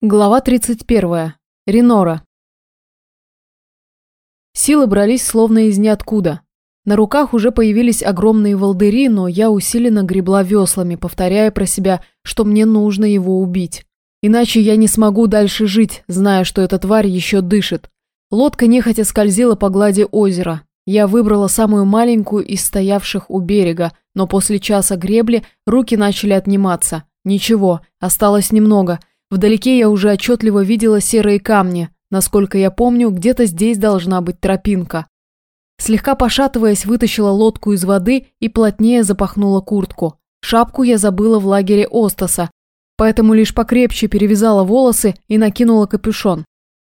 Глава 31. Ренора. Силы брались словно из ниоткуда. На руках уже появились огромные волдыри, но я усиленно гребла веслами, повторяя про себя, что мне нужно его убить. Иначе я не смогу дальше жить, зная, что эта тварь еще дышит. Лодка нехотя скользила по глади озера. Я выбрала самую маленькую из стоявших у берега, но после часа гребли руки начали отниматься. Ничего, осталось немного – Вдалеке я уже отчетливо видела серые камни. Насколько я помню, где-то здесь должна быть тропинка. Слегка пошатываясь, вытащила лодку из воды и плотнее запахнула куртку. Шапку я забыла в лагере Остаса, поэтому лишь покрепче перевязала волосы и накинула капюшон.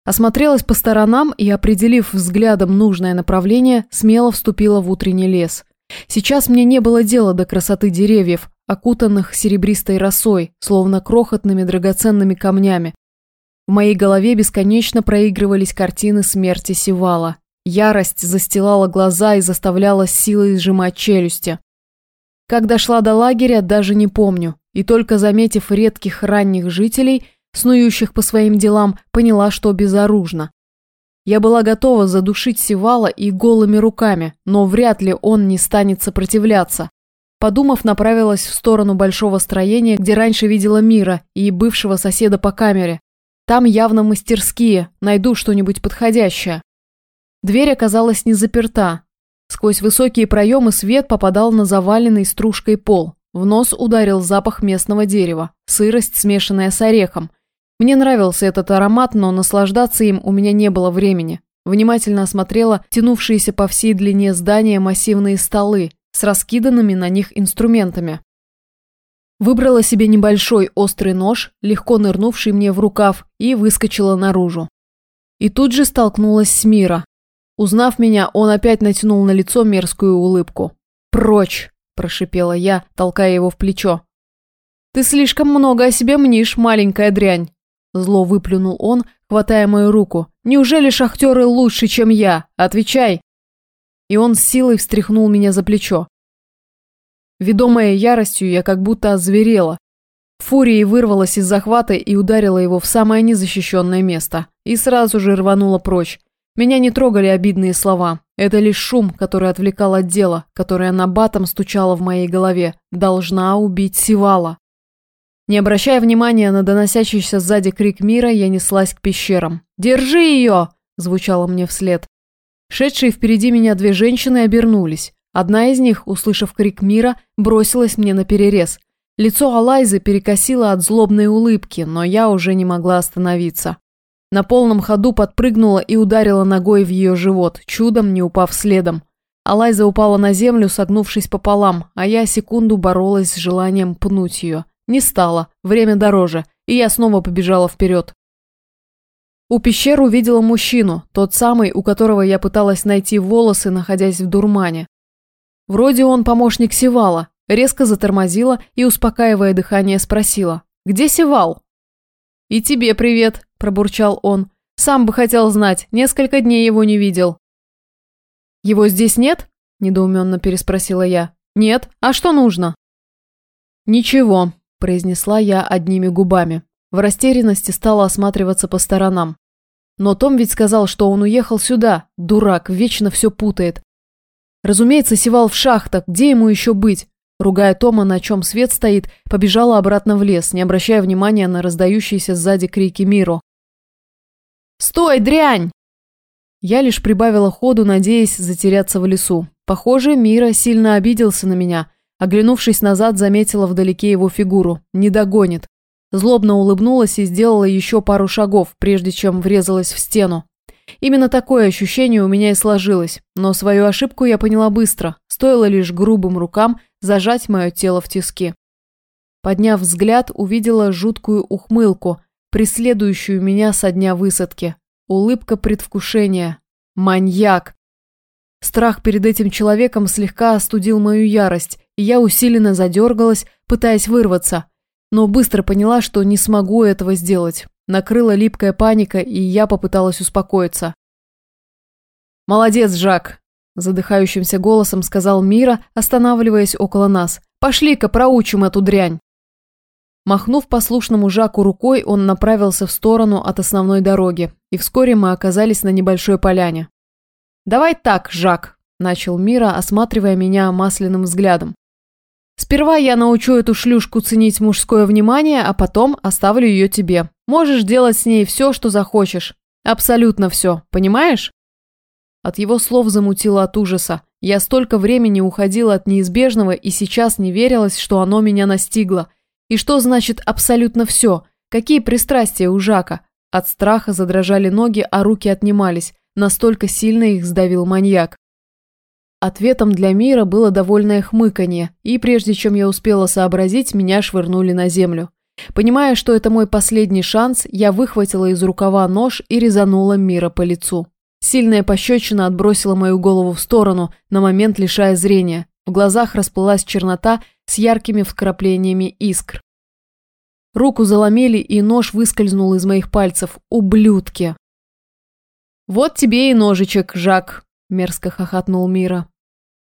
Осмотрелась по сторонам и, определив взглядом нужное направление, смело вступила в утренний лес. Сейчас мне не было дела до красоты деревьев, окутанных серебристой росой, словно крохотными драгоценными камнями. В моей голове бесконечно проигрывались картины смерти Сивала. Ярость застилала глаза и заставляла силой сжимать челюсти. Как дошла до лагеря, даже не помню, и только заметив редких ранних жителей, снующих по своим делам, поняла, что безоружна. Я была готова задушить Сивала и голыми руками, но вряд ли он не станет сопротивляться. Подумав, направилась в сторону большого строения, где раньше видела Мира и бывшего соседа по камере. Там явно мастерские, найду что-нибудь подходящее. Дверь оказалась не заперта. Сквозь высокие проемы свет попадал на заваленный стружкой пол. В нос ударил запах местного дерева, сырость, смешанная с орехом. Мне нравился этот аромат, но наслаждаться им у меня не было времени. Внимательно осмотрела тянувшиеся по всей длине здания массивные столы, с раскиданными на них инструментами. Выбрала себе небольшой острый нож, легко нырнувший мне в рукав, и выскочила наружу. И тут же столкнулась с Мира. Узнав меня, он опять натянул на лицо мерзкую улыбку. «Прочь!» – прошипела я, толкая его в плечо. «Ты слишком много о себе мнишь, маленькая дрянь!» Зло выплюнул он, хватая мою руку. «Неужели шахтеры лучше, чем я? Отвечай!» И он с силой встряхнул меня за плечо. Ведомая яростью, я как будто озверела. Фурией вырвалась из захвата и ударила его в самое незащищенное место. И сразу же рванула прочь. Меня не трогали обидные слова. Это лишь шум, который отвлекал от дела, которое на батом стучало в моей голове. Должна убить Сивала. Не обращая внимания на доносящийся сзади крик мира, я неслась к пещерам. «Держи ее!» – звучало мне вслед. Шедшие впереди меня две женщины обернулись. Одна из них, услышав крик мира, бросилась мне на перерез. Лицо Алайзы перекосило от злобной улыбки, но я уже не могла остановиться. На полном ходу подпрыгнула и ударила ногой в ее живот, чудом не упав следом. Алайза упала на землю, согнувшись пополам, а я секунду боролась с желанием пнуть ее. Не стало, время дороже, и я снова побежала вперед. У пещер увидела мужчину, тот самый, у которого я пыталась найти волосы, находясь в дурмане. Вроде он помощник Севала, резко затормозила и, успокаивая дыхание, спросила. «Где Севал?» «И тебе привет», – пробурчал он. «Сам бы хотел знать, несколько дней его не видел». «Его здесь нет?» – недоуменно переспросила я. «Нет. А что нужно?» «Ничего», – произнесла я одними губами. В растерянности стала осматриваться по сторонам. Но Том ведь сказал, что он уехал сюда. Дурак, вечно все путает. Разумеется, севал в шахтах, где ему еще быть? Ругая Тома, на чем свет стоит, побежала обратно в лес, не обращая внимания на раздающиеся сзади крики Миру. «Стой, дрянь!» Я лишь прибавила ходу, надеясь затеряться в лесу. Похоже, Мира сильно обиделся на меня. Оглянувшись назад, заметила вдалеке его фигуру. Не догонит. Злобно улыбнулась и сделала еще пару шагов, прежде чем врезалась в стену. Именно такое ощущение у меня и сложилось, но свою ошибку я поняла быстро, стоило лишь грубым рукам зажать мое тело в тиски. Подняв взгляд, увидела жуткую ухмылку, преследующую меня со дня высадки. Улыбка предвкушения. Маньяк. Страх перед этим человеком слегка остудил мою ярость, и я усиленно задергалась, пытаясь вырваться – но быстро поняла, что не смогу этого сделать. Накрыла липкая паника, и я попыталась успокоиться. «Молодец, Жак!» – задыхающимся голосом сказал Мира, останавливаясь около нас. «Пошли-ка проучим эту дрянь!» Махнув послушному Жаку рукой, он направился в сторону от основной дороги, и вскоре мы оказались на небольшой поляне. «Давай так, Жак», – начал Мира, осматривая меня масляным взглядом. «Сперва я научу эту шлюшку ценить мужское внимание, а потом оставлю ее тебе. Можешь делать с ней все, что захочешь. Абсолютно все, понимаешь?» От его слов замутило от ужаса. Я столько времени уходила от неизбежного и сейчас не верилось, что оно меня настигло. И что значит абсолютно все? Какие пристрастия у Жака? От страха задрожали ноги, а руки отнимались. Настолько сильно их сдавил маньяк. Ответом для мира было довольное хмыканье, и прежде чем я успела сообразить, меня швырнули на землю. Понимая, что это мой последний шанс, я выхватила из рукава нож и резанула мира по лицу. Сильная пощечина отбросила мою голову в сторону, на момент лишая зрения. В глазах расплылась чернота с яркими вкраплениями искр. Руку заломили, и нож выскользнул из моих пальцев. Ублюдки! «Вот тебе и ножичек, Жак», – мерзко хохотнул Мира.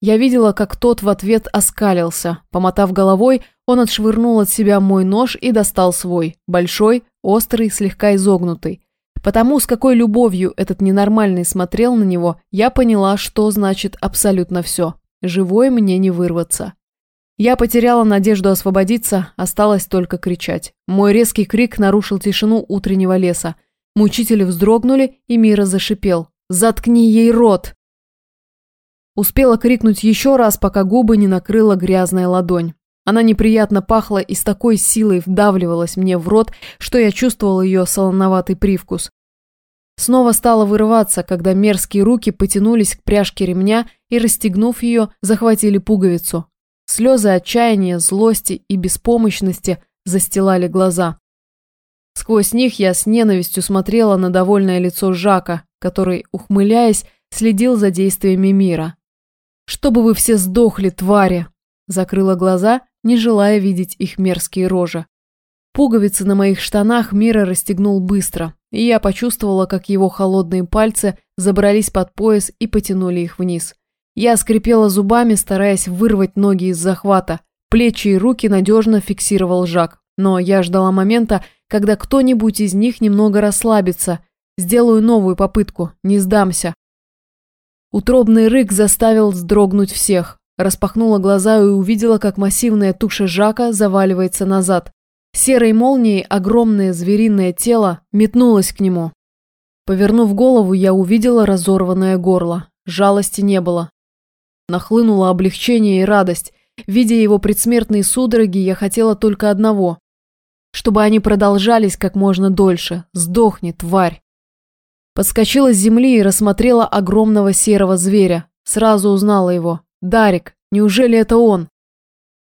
Я видела, как тот в ответ оскалился. Помотав головой, он отшвырнул от себя мой нож и достал свой. Большой, острый, слегка изогнутый. Потому, с какой любовью этот ненормальный смотрел на него, я поняла, что значит абсолютно все. Живой мне не вырваться. Я потеряла надежду освободиться, осталось только кричать. Мой резкий крик нарушил тишину утреннего леса. Мучители вздрогнули, и Мира зашипел. «Заткни ей рот!» Успела крикнуть еще раз, пока губы не накрыла грязная ладонь. Она неприятно пахла и с такой силой вдавливалась мне в рот, что я чувствовал ее солоноватый привкус. Снова стала вырываться, когда мерзкие руки потянулись к пряжке ремня и, расстегнув ее, захватили пуговицу. Слезы отчаяния, злости и беспомощности застилали глаза. Сквозь них я с ненавистью смотрела на довольное лицо Жака, который, ухмыляясь, следил за действиями мира. «Чтобы вы все сдохли, твари!» Закрыла глаза не желая видеть их мерзкие рожи. Пуговицы на моих штанах Мира расстегнул быстро, и я почувствовала, как его холодные пальцы забрались под пояс и потянули их вниз. Я скрипела зубами, стараясь вырвать ноги из захвата. Плечи и руки надежно фиксировал Жак. Но я ждала момента, когда кто-нибудь из них немного расслабится. Сделаю новую попытку, не сдамся. Утробный рык заставил вздрогнуть всех. Распахнула глаза и увидела, как массивная туша Жака заваливается назад. Серой молнией огромное звериное тело метнулось к нему. Повернув голову, я увидела разорванное горло. Жалости не было. Нахлынуло облегчение и радость. Видя его предсмертные судороги, я хотела только одного. Чтобы они продолжались как можно дольше. Сдохни, тварь. Подскочила с земли и рассмотрела огромного серого зверя. Сразу узнала его. Дарик, неужели это он?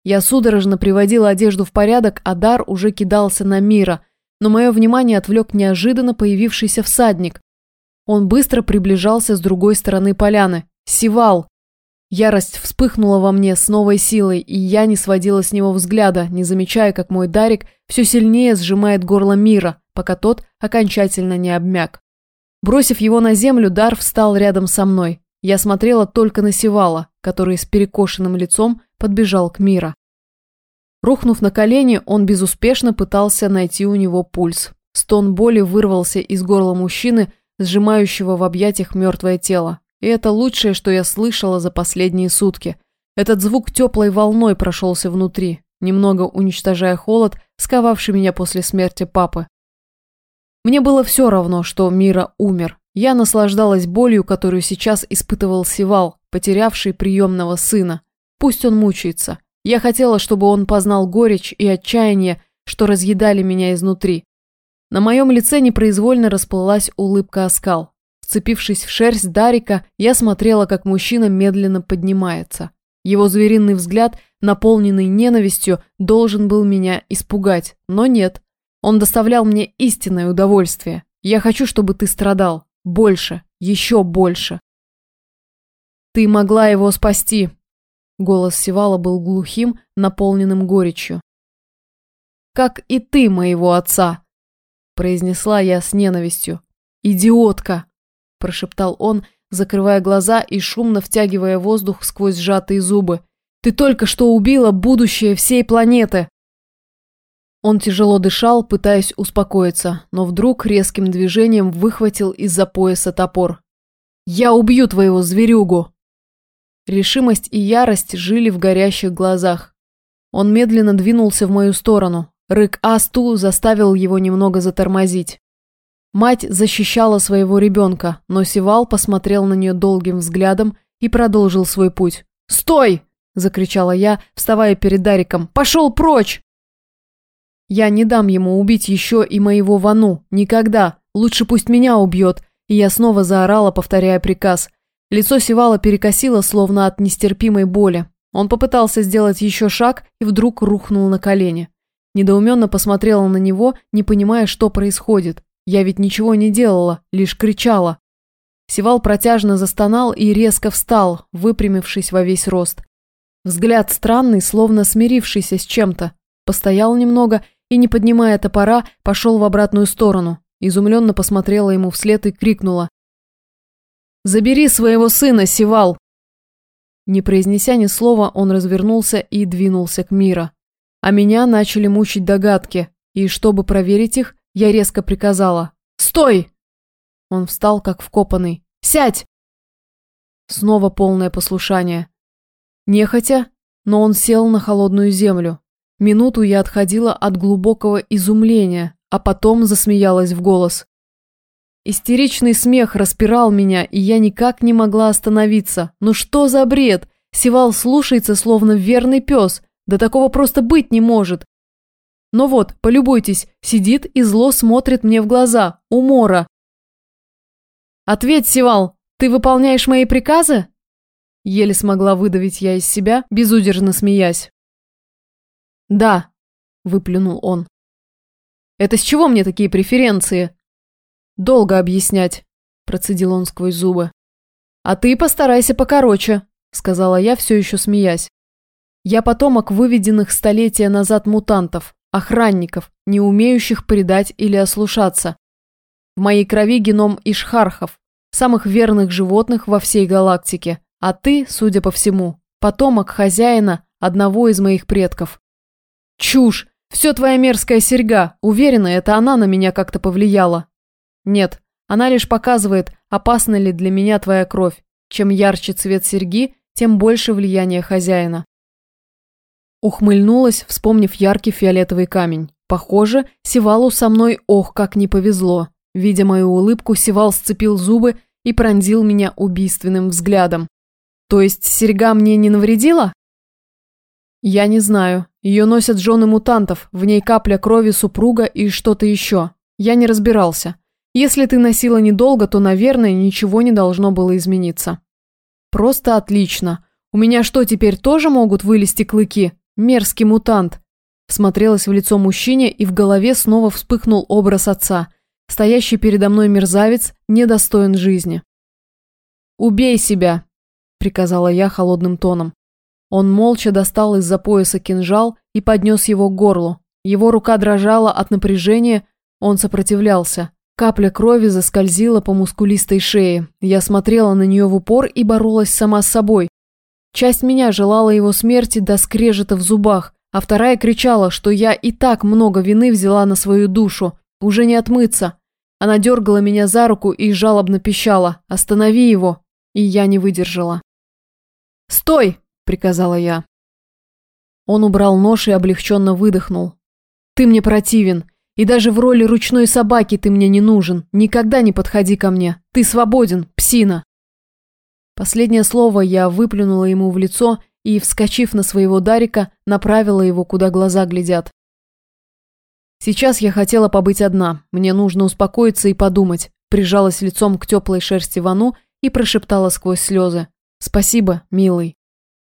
Я судорожно приводила одежду в порядок, а Дар уже кидался на Мира, но мое внимание отвлек неожиданно появившийся всадник. Он быстро приближался с другой стороны поляны. Сивал. Ярость вспыхнула во мне с новой силой, и я не сводила с него взгляда, не замечая, как мой Дарик все сильнее сжимает горло Мира, пока тот окончательно не обмяк. Бросив его на землю, Дар встал рядом со мной. Я смотрела только на Севала, который с перекошенным лицом подбежал к Мира. Рухнув на колени, он безуспешно пытался найти у него пульс. Стон боли вырвался из горла мужчины, сжимающего в объятиях мертвое тело. И это лучшее, что я слышала за последние сутки. Этот звук теплой волной прошелся внутри, немного уничтожая холод, сковавший меня после смерти папы. Мне было все равно, что Мира умер. Я наслаждалась болью, которую сейчас испытывал Сивал, потерявший приемного сына. Пусть он мучается. Я хотела, чтобы он познал горечь и отчаяние, что разъедали меня изнутри. На моем лице непроизвольно расплылась улыбка оскал. Вцепившись в шерсть Дарика, я смотрела, как мужчина медленно поднимается. Его звериный взгляд, наполненный ненавистью, должен был меня испугать, но нет. Он доставлял мне истинное удовольствие. Я хочу, чтобы ты страдал. Больше, еще больше. Ты могла его спасти. Голос Севала был глухим, наполненным горечью. Как и ты моего отца, произнесла я с ненавистью. Идиотка, прошептал он, закрывая глаза и шумно втягивая воздух сквозь сжатые зубы. Ты только что убила будущее всей планеты. Он тяжело дышал, пытаясь успокоиться, но вдруг резким движением выхватил из-за пояса топор. «Я убью твоего зверюгу!» Решимость и ярость жили в горящих глазах. Он медленно двинулся в мою сторону. Рык Асту заставил его немного затормозить. Мать защищала своего ребенка, но Сивал посмотрел на нее долгим взглядом и продолжил свой путь. «Стой!» – закричала я, вставая перед Дариком. «Пошел прочь!» Я не дам ему убить еще и моего Вану. Никогда. Лучше пусть меня убьет. И я снова заорала, повторяя приказ. Лицо Сивала перекосило, словно от нестерпимой боли. Он попытался сделать еще шаг и вдруг рухнул на колени. Недоуменно посмотрела на него, не понимая, что происходит. Я ведь ничего не делала, лишь кричала. Сивал протяжно застонал и резко встал, выпрямившись во весь рост. Взгляд странный, словно смирившийся с чем-то. Постоял немного и, не поднимая топора, пошел в обратную сторону. Изумленно посмотрела ему вслед и крикнула. «Забери своего сына, Сивал!» Не произнеся ни слова, он развернулся и двинулся к Мира. А меня начали мучить догадки, и чтобы проверить их, я резко приказала. «Стой!» Он встал, как вкопанный. «Сядь!» Снова полное послушание. Нехотя, но он сел на холодную землю. Минуту я отходила от глубокого изумления, а потом засмеялась в голос. Истеричный смех распирал меня, и я никак не могла остановиться. Ну что за бред? Севал слушается, словно верный пес. Да такого просто быть не может. Но вот, полюбуйтесь, сидит и зло смотрит мне в глаза. Умора. «Ответь, Севал, ты выполняешь мои приказы?» Еле смогла выдавить я из себя, безудержно смеясь. «Да», – выплюнул он. «Это с чего мне такие преференции?» «Долго объяснять», – процедил он сквозь зубы. «А ты постарайся покороче», – сказала я, все еще смеясь. «Я потомок выведенных столетия назад мутантов, охранников, не умеющих предать или ослушаться. В моей крови геном ишхархов, самых верных животных во всей галактике, а ты, судя по всему, потомок хозяина одного из моих предков. Чушь! Все твоя мерзкая серьга. Уверена, это она на меня как-то повлияла. Нет, она лишь показывает, опасна ли для меня твоя кровь. Чем ярче цвет серьги, тем больше влияние хозяина. Ухмыльнулась, вспомнив яркий фиолетовый камень. Похоже, Сивалу со мной ох, как не повезло. Видя мою улыбку, Сивал сцепил зубы и пронзил меня убийственным взглядом. То есть серьга мне не навредила? Я не знаю. Ее носят жены мутантов, в ней капля крови супруга и что-то еще. Я не разбирался. Если ты носила недолго, то, наверное, ничего не должно было измениться. Просто отлично. У меня что, теперь тоже могут вылезти клыки? Мерзкий мутант. Всмотрелась в лицо мужчине, и в голове снова вспыхнул образ отца. Стоящий передо мной мерзавец недостоин жизни. «Убей себя!» – приказала я холодным тоном. Он молча достал из-за пояса кинжал и поднес его к горлу. Его рука дрожала от напряжения, он сопротивлялся. Капля крови заскользила по мускулистой шее. Я смотрела на нее в упор и боролась сама с собой. Часть меня желала его смерти до скрежета в зубах, а вторая кричала, что я и так много вины взяла на свою душу. Уже не отмыться. Она дергала меня за руку и жалобно пищала «Останови его!» И я не выдержала. «Стой!» Приказала я. Он убрал нож и облегченно выдохнул. «Ты мне противен, и даже в роли ручной собаки ты мне не нужен. Никогда не подходи ко мне. Ты свободен, псина!» Последнее слово я выплюнула ему в лицо и, вскочив на своего Дарика, направила его, куда глаза глядят. Сейчас я хотела побыть одна. Мне нужно успокоиться и подумать. Прижалась лицом к теплой шерсти Вану и прошептала сквозь слезы. «Спасибо, милый».